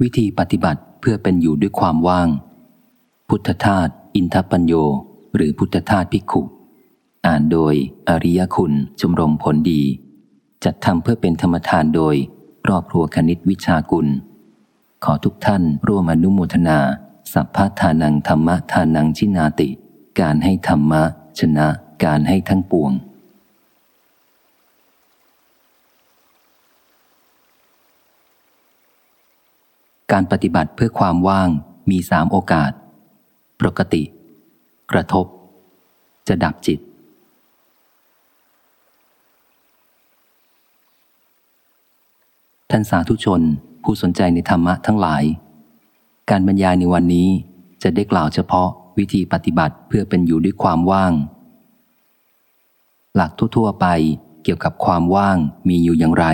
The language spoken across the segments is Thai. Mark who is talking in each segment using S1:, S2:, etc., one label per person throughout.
S1: วิธีปฏิบัติเพื่อเป็นอยู่ด้วยความว่าง พุทธทาสอินทปัญโย หรือพุทธทาสภิกขุ อ่านโดยอริยคุณชมรมผลดี จัดทำเพื่อเป็นธรรมทานโดยครอบครัวคณิตวิชากุล ขอทุกท่านร่วมอนุโมทนา สัพพทานังธรรมทานังชินาติ การให้ธรรมะ ชนะการให้ทั้งปวง การปฏิบัติเพื่อความว่างมีสามโอกาส ปกติ กระทบ จะดับจิต ท่านสาธุชนผู้สนใจในธรรมะทั้งหลาย การบรรยายในวันนี้จะได้กล่าวเฉพาะวิธีปฏิบัติเพื่อเป็นอยู่ด้วยความว่าง หลักทั่วๆไปเกี่ยวกับความว่างมีอยู่อย่างไร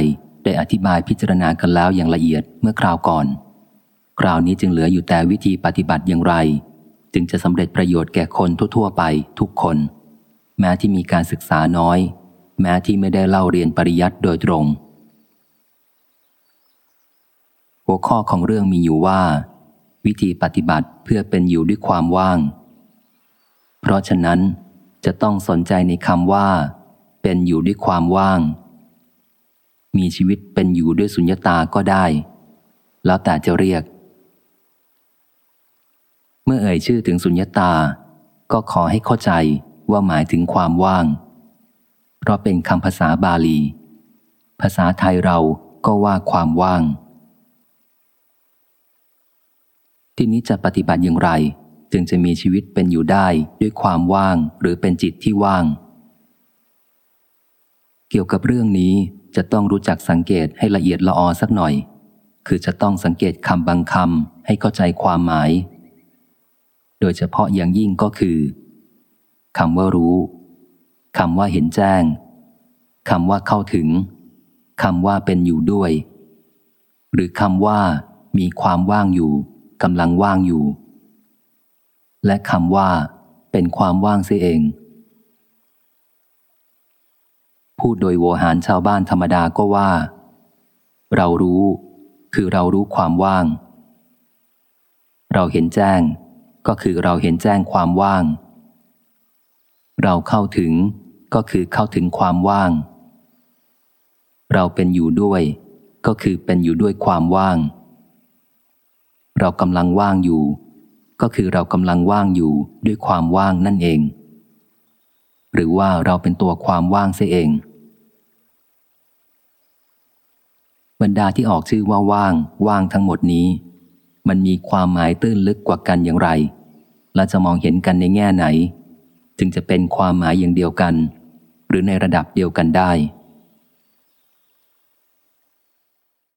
S1: ได้อธิบายพิจารณากันแล้วอย่างละเอียดเมื่อคราวก่อน คราวนี้จึงเหลืออยู่แต่วิธีปฏิบัติอย่างไร จึงจะสำเร็จประโยชน์แก่คนทั่ว ๆ ไปทุกคน แม้ที่มีการศึกษาน้อย แม้ที่ไม่ได้เล่าเรียนปริยัติโดยตรง หัวข้อของเรื่องมีอยู่ว่า วิธีปฏิบัติเพื่อเป็นอยู่ด้วยความว่าง เพราะฉะนั้นจะต้องสนใจในคำว่า เป็นอยู่ด้วยความว่าง มีชีวิตเป็นอยู่ด้วยสุญญตาก็ได้ แล้วแต่จะเรียก เมื่อเอ่ยชื่อถึงสุญญตา ก็ขอให้เข้าใจว่าหมายถึงความว่าง เพราะเป็นคำภาษาบาลี ภาษาไทยเราก็ว่าความว่าง ที่นี้จะปฏิบัติอย่างไร จึงจะมีชีวิตเป็นอยู่ได้ด้วยความว่างหรือเป็นจิตที่ว่าง เกี่ยวกับเรื่องนี้จะต้องรู้จักสังเกตให้ละเอียดละออสักหน่อย คือจะต้องสังเกตคำบางคำให้เข้าใจความหมาย โดยเฉพาะอย่างยิ่งก็คือคำว่ารู้คำว่าเห็นแจ้งคำว่าเข้าถึงคำว่าเป็นอยู่ด้วย หรือคำว่ามีความว่างอยู่กำลังว่างอยู่ และคำว่า เป็นความว่างเสียเอง พูดโดยโวหารชาวบ้านธรรมดาก็ว่า เรารู้ คือเรารู้ความว่าง เราเห็นแจ้ง ก็คือเราเห็นแจ้งความว่าง เราเข้าถึงก็คือเข้าถึงความว่าง เราเป็นอยู่ด้วย ก็คือเป็นอยู่ด้วยความว่าง เรากำลังว่างอยู่ ก็คือเรากำลังว่างอยู่ด้วยความว่างนั่นเอง หรือว่าเราเป็นตัวความว่างเสียเองบรรดาที่ออกชื่อว่าว่าง ว่างทั้งหมดนี้ มันมีความหมายตื้นลึกกว่ากันอย่างไร และจะมองเห็นกันในแง่ไหน จึงจะเป็นความหมายอย่างเดียวกัน หรือในระดับเดียวกันได้